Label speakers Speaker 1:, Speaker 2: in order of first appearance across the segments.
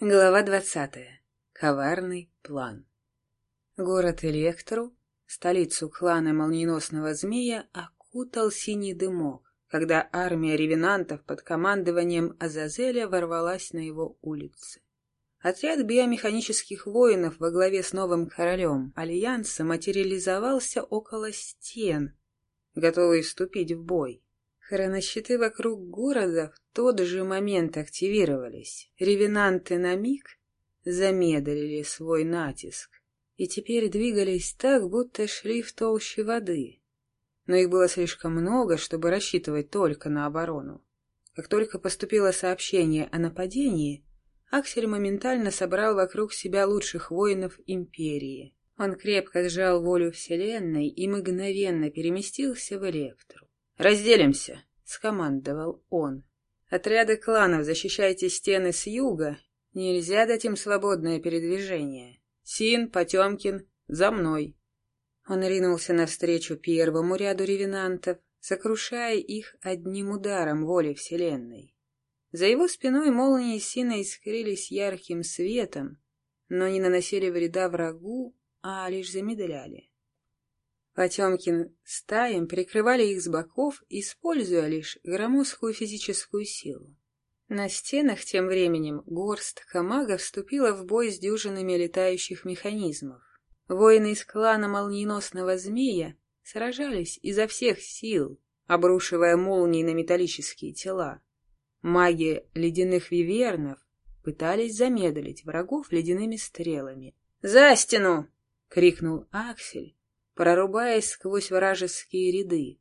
Speaker 1: Глава двадцатая. Коварный план. Город Электру, столицу клана Молниеносного Змея, окутал синий дымок, когда армия ревенантов под командованием Азазеля ворвалась на его улицы. Отряд биомеханических воинов во главе с новым королем Альянса материализовался около стен, готовый вступить в бой. Хронощиты вокруг города в тот же момент активировались. Ревенанты на миг замедлили свой натиск и теперь двигались так, будто шли в толще воды. Но их было слишком много, чтобы рассчитывать только на оборону. Как только поступило сообщение о нападении, Аксель моментально собрал вокруг себя лучших воинов Империи. Он крепко сжал волю Вселенной и мгновенно переместился в Электру. «Разделимся!» — скомандовал он. «Отряды кланов, защищайте стены с юга. Нельзя дать им свободное передвижение. Син, Потемкин, за мной!» Он ринулся навстречу первому ряду ревенантов, сокрушая их одним ударом воли Вселенной. За его спиной молнии Сина искрились ярким светом, но не наносили вреда врагу, а лишь замедляли. Потемкин стаем прикрывали их с боков, используя лишь громоздкую физическую силу. На стенах тем временем горстка магов вступила в бой с дюжинами летающих механизмов. Воины из клана молниеносного змея сражались изо всех сил, обрушивая молнии на металлические тела. Маги ледяных вивернов пытались замедлить врагов ледяными стрелами. «За стену!» — крикнул Аксель, прорубаясь сквозь вражеские ряды.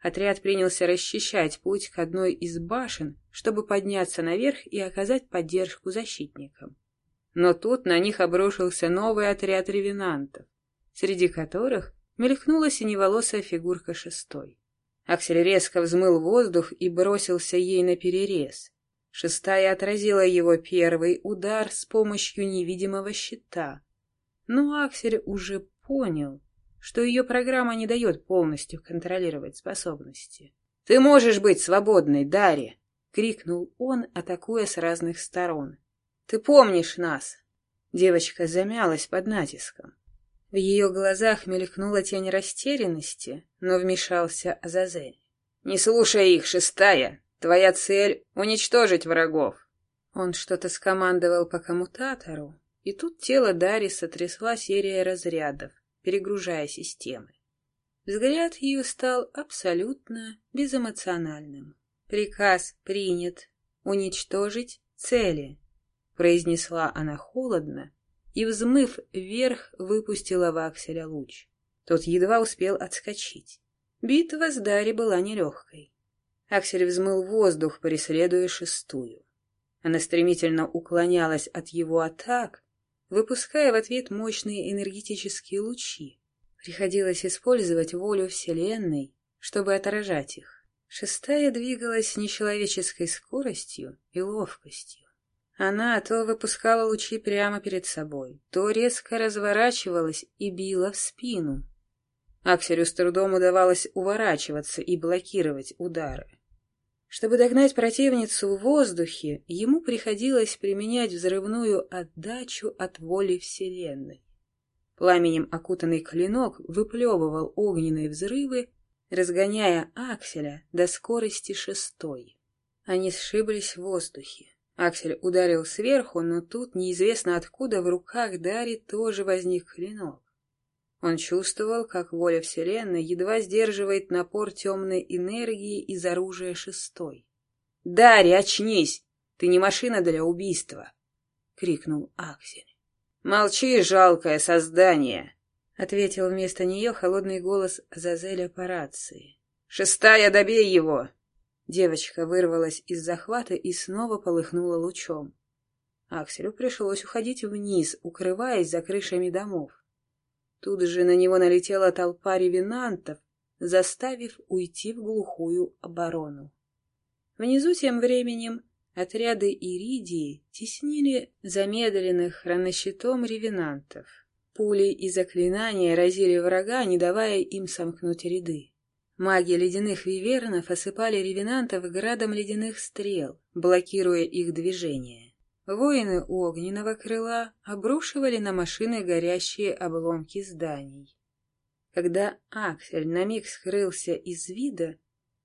Speaker 1: Отряд принялся расчищать путь к одной из башен, чтобы подняться наверх и оказать поддержку защитникам. Но тут на них обрушился новый отряд ревенантов, среди которых мелькнула синеволосая фигурка шестой. Аксель резко взмыл воздух и бросился ей на перерез. Шестая отразила его первый удар с помощью невидимого щита. Но Аксель уже понял, что ее программа не дает полностью контролировать способности. «Ты можешь быть свободной, Дарья!» — крикнул он, атакуя с разных сторон. «Ты помнишь нас!» Девочка замялась под натиском. В ее глазах мелькнула тень растерянности, но вмешался Азазель. «Не слушай их, шестая! Твоя цель — уничтожить врагов!» Он что-то скомандовал по коммутатору, и тут тело Дарьи сотрясла серия разрядов, перегружая системы. Взгляд ее стал абсолютно безэмоциональным. «Приказ принят. Уничтожить цели», — произнесла она холодно и, взмыв вверх, выпустила Акселя луч. Тот едва успел отскочить. Битва с Дари была нелегкой. Аксель взмыл воздух, преследуя шестую. Она стремительно уклонялась от его атак, выпуская в ответ мощные энергетические лучи. Приходилось использовать волю Вселенной, чтобы отражать их. Шестая двигалась нечеловеческой скоростью и ловкостью. Она то выпускала лучи прямо перед собой, то резко разворачивалась и била в спину. Акселю с трудом удавалось уворачиваться и блокировать удары. Чтобы догнать противницу в воздухе, ему приходилось применять взрывную отдачу от воли Вселенной. Пламенем окутанный клинок выплевывал огненные взрывы, разгоняя Акселя до скорости шестой. Они сшиблись в воздухе. Аксель ударил сверху, но тут неизвестно откуда в руках Дари тоже возник клинок. Он чувствовал, как воля Вселенной едва сдерживает напор темной энергии из оружия шестой. — Дарья, очнись! Ты не машина для убийства! — крикнул Аксель. — Молчи, жалкое создание! — ответил вместо нее холодный голос Зазеля по рации. — Шестая, добей его! Девочка вырвалась из захвата и снова полыхнула лучом. Акселю пришлось уходить вниз, укрываясь за крышами домов. Тут же на него налетела толпа ревенантов, заставив уйти в глухую оборону. Внизу тем временем отряды Иридии теснили замедленных хронощитом ревенантов. Пули и заклинания разили врага, не давая им сомкнуть ряды. Маги ледяных вивернов осыпали ревенантов градом ледяных стрел, блокируя их движение. Воины огненного крыла обрушивали на машины горящие обломки зданий. Когда Аксель на миг скрылся из вида,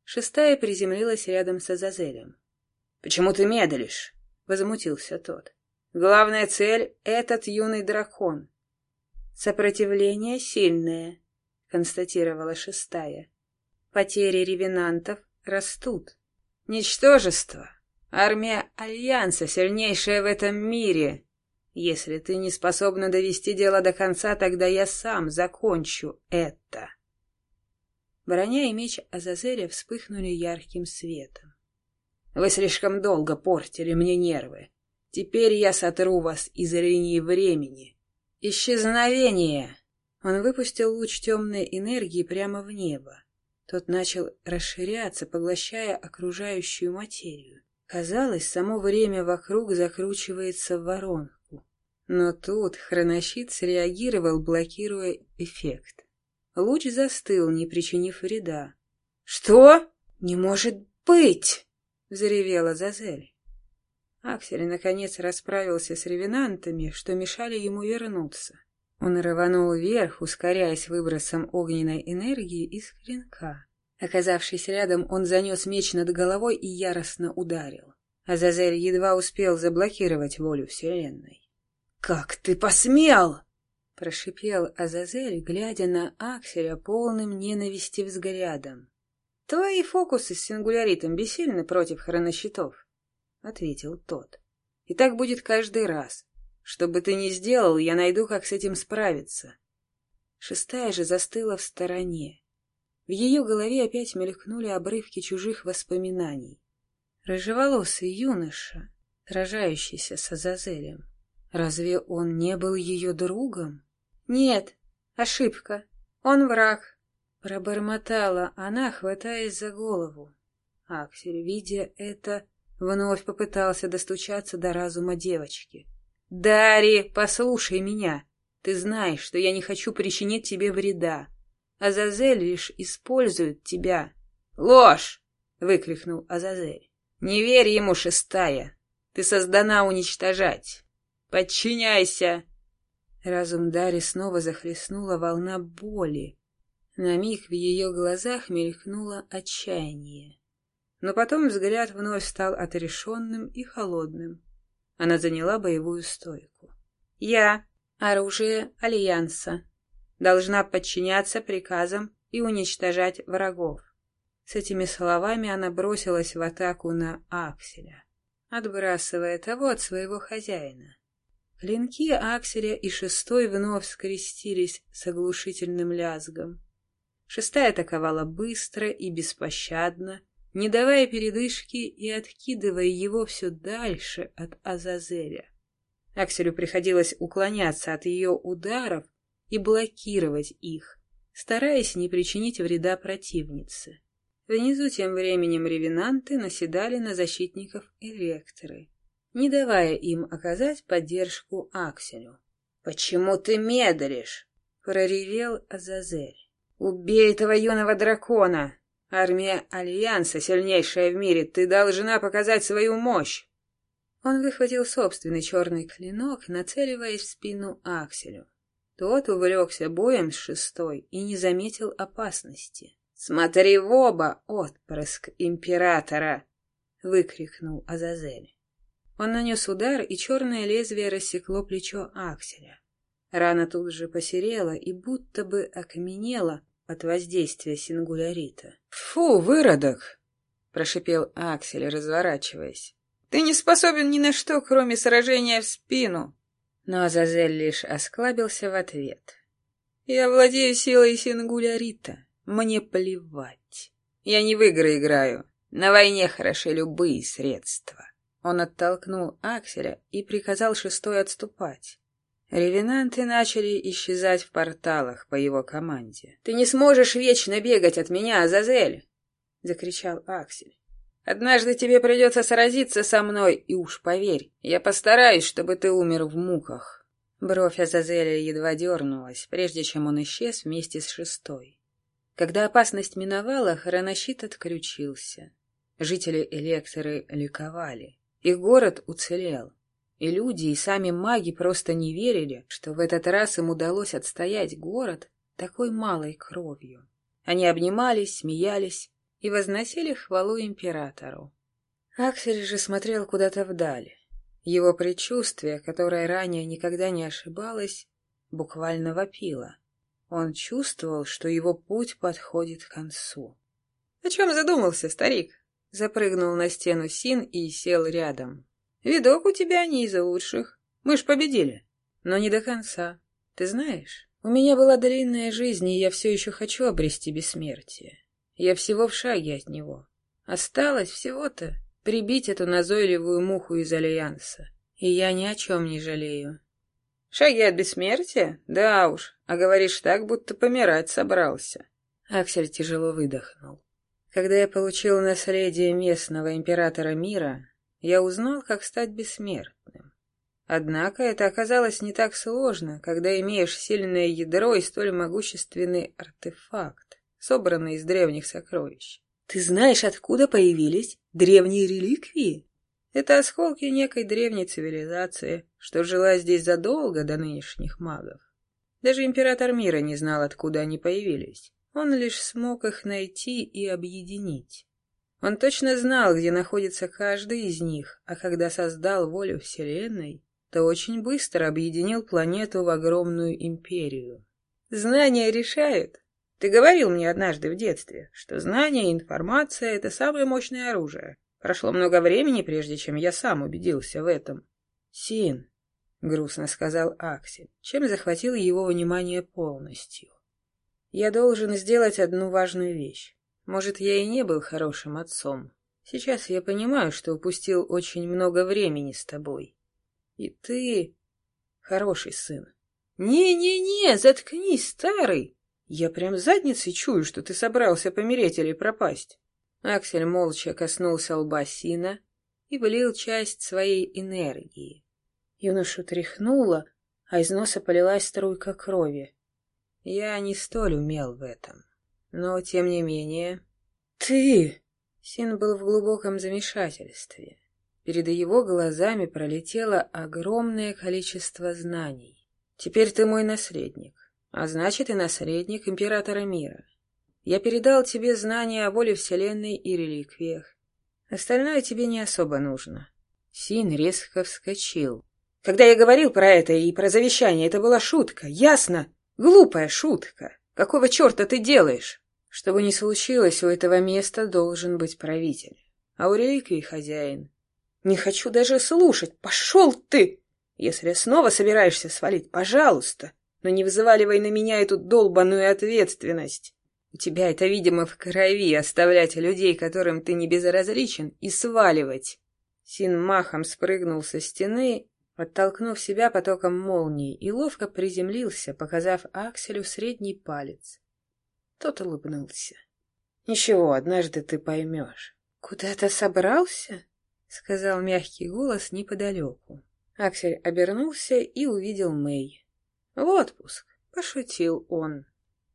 Speaker 1: шестая приземлилась рядом с Азазелем. — Почему ты медлишь? — возмутился тот. — Главная цель — этот юный дракон. — Сопротивление сильное, — констатировала шестая. Потери ревенантов растут. Ничтожество! Армия Альянса сильнейшая в этом мире. Если ты не способна довести дело до конца, тогда я сам закончу это. Броня и меч Азазеля вспыхнули ярким светом. Вы слишком долго портили мне нервы. Теперь я сотру вас из линии времени. Исчезновение! Он выпустил луч темной энергии прямо в небо. Тот начал расширяться, поглощая окружающую материю. Казалось, само время вокруг закручивается в воронку. Но тут хронощит среагировал, блокируя эффект. Луч застыл, не причинив вреда. «Что? Не может быть!» — взревела Зазель. Аксель, наконец, расправился с ревенантами, что мешали ему вернуться. Он рванул вверх, ускоряясь выбросом огненной энергии из клинка. Оказавшись рядом, он занес меч над головой и яростно ударил. Азазель едва успел заблокировать волю Вселенной. «Как ты посмел!» — прошипел Азазель, глядя на Акселя полным ненависти взглядом. «Твои фокусы с сингуляритом бессильны против хронощитов», — ответил тот. «И так будет каждый раз. Что бы ты ни сделал, я найду, как с этим справиться». Шестая же застыла в стороне, в ее голове опять мелькнули обрывки чужих воспоминаний. Рыжеволосый юноша, сражающийся с Азазелем. Разве он не был ее другом? Нет, ошибка. Он враг. Пробормотала она, хватаясь за голову. Аксель, видя это, вновь попытался достучаться до разума девочки. «Дарри, послушай меня. Ты знаешь, что я не хочу причинить тебе вреда. Азазель лишь использует тебя. Ложь! выкрикнул Азазель. Не верь ему, шестая. Ты создана уничтожать. Подчиняйся. Разум Дари снова захлестнула волна боли. На миг в ее глазах мелькнуло отчаяние. Но потом взгляд вновь стал отрешенным и холодным. Она заняла боевую стойку. «Я — оружие Альянса должна подчиняться приказам и уничтожать врагов. С этими словами она бросилась в атаку на Акселя, отбрасывая того от своего хозяина. Клинки Акселя и шестой вновь скрестились с оглушительным лязгом. Шестая атаковала быстро и беспощадно, не давая передышки и откидывая его все дальше от Азазеля. Акселю приходилось уклоняться от ее ударов, и блокировать их, стараясь не причинить вреда противнице. Внизу тем временем ревенанты наседали на защитников Электры, не давая им оказать поддержку Акселю. «Почему ты медлишь?» — проревел Азазель. «Убей этого юного дракона! Армия Альянса, сильнейшая в мире, ты должна показать свою мощь!» Он выхватил собственный черный клинок, нацеливаясь в спину Акселю. Тот увлекся боем с шестой и не заметил опасности. «Смотри в оба, отпрыск императора!» — выкрикнул Азазель. Он нанес удар, и черное лезвие рассекло плечо Акселя. Рана тут же посерела и будто бы окаменела от воздействия сингулярита. «Фу, выродок!» — прошипел Аксель, разворачиваясь. «Ты не способен ни на что, кроме сражения в спину!» Но Азазель лишь осклабился в ответ. «Я владею силой Сингулярита. Мне плевать. Я не в игры играю. На войне хороши любые средства». Он оттолкнул Акселя и приказал шестой отступать. Ревенанты начали исчезать в порталах по его команде. «Ты не сможешь вечно бегать от меня, Азазель!» — закричал Аксель. Однажды тебе придется сразиться со мной, и уж поверь, я постараюсь, чтобы ты умер в муках». Бровь Азазеля едва дернулась, прежде чем он исчез вместе с шестой. Когда опасность миновала, хронощит отключился. Жители Электоры ликовали. Их город уцелел. И люди, и сами маги просто не верили, что в этот раз им удалось отстоять город такой малой кровью. Они обнимались, смеялись и возносили хвалу императору. Аксель же смотрел куда-то вдаль. Его предчувствие, которое ранее никогда не ошибалось, буквально вопило. Он чувствовал, что его путь подходит к концу. — О чем задумался, старик? Запрыгнул на стену Син и сел рядом. «Видок у тебя не из лучших. Мы ж победили. Но не до конца. Ты знаешь, у меня была длинная жизнь, и я все еще хочу обрести бессмертие. Я всего в шаге от него. Осталось всего-то прибить эту назойливую муху из Альянса. И я ни о чем не жалею. Шаги от бессмертия? Да уж. А говоришь так, будто помирать собрался. Аксель тяжело выдохнул. Когда я получил наследие местного императора мира, я узнал, как стать бессмертным. Однако это оказалось не так сложно, когда имеешь сильное ядро и столь могущественный артефакт, собранный из древних сокровищ. Ты знаешь, откуда появились древние реликвии? Это осколки некой древней цивилизации, что жила здесь задолго до нынешних магов. Даже император мира не знал, откуда они появились. Он лишь смог их найти и объединить. Он точно знал, где находится каждый из них, а когда создал волю Вселенной, то очень быстро объединил планету в огромную империю. Знания решают. Ты говорил мне однажды в детстве, что знание и информация — это самое мощное оружие. Прошло много времени, прежде чем я сам убедился в этом. Син, — грустно сказал Аксель, чем захватил его внимание полностью. Я должен сделать одну важную вещь. Может, я и не был хорошим отцом. Сейчас я понимаю, что упустил очень много времени с тобой. И ты хороший сын. Не-не-не, заткнись, старый. Я прям задницей чую, что ты собрался помереть или пропасть. Аксель молча коснулся лба сына и влил часть своей энергии. Юношу тряхнуло, а из носа полилась струйка крови. Я не столь умел в этом. Но, тем не менее... Ты! Син был в глубоком замешательстве. Перед его глазами пролетело огромное количество знаний. Теперь ты мой наследник, а значит и наследник императора мира. Я передал тебе знания о воле Вселенной и реликвиях. Остальное тебе не особо нужно. Син резко вскочил. Когда я говорил про это и про завещание, это была шутка, ясно? Глупая шутка. Какого черта ты делаешь? Чтобы не случилось, у этого места должен быть правитель. А у реликвии хозяин. Не хочу даже слушать. Пошел ты! Если снова собираешься свалить, пожалуйста, но не взваливай на меня эту долбаную ответственность. У тебя это, видимо, в крови оставлять людей, которым ты не безразличен, и сваливать. Син махом спрыгнул со стены оттолкнув себя потоком молнии, и ловко приземлился, показав Акселю средний палец. Тот улыбнулся. — Ничего, однажды ты поймешь. — Куда-то собрался? — сказал мягкий голос неподалеку. Аксель обернулся и увидел Мэй. — В отпуск, — пошутил он.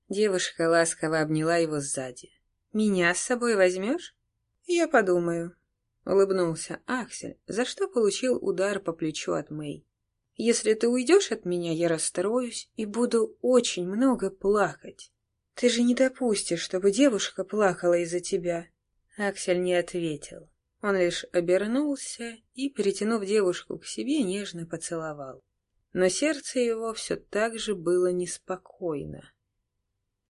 Speaker 1: Девушка ласково обняла его сзади. — Меня с собой возьмешь? — Я подумаю. Улыбнулся Аксель, за что получил удар по плечу от Мэй. «Если ты уйдешь от меня, я расстроюсь и буду очень много плакать. Ты же не допустишь, чтобы девушка плакала из-за тебя». Аксель не ответил. Он лишь обернулся и, перетянув девушку к себе, нежно поцеловал. Но сердце его все так же было неспокойно.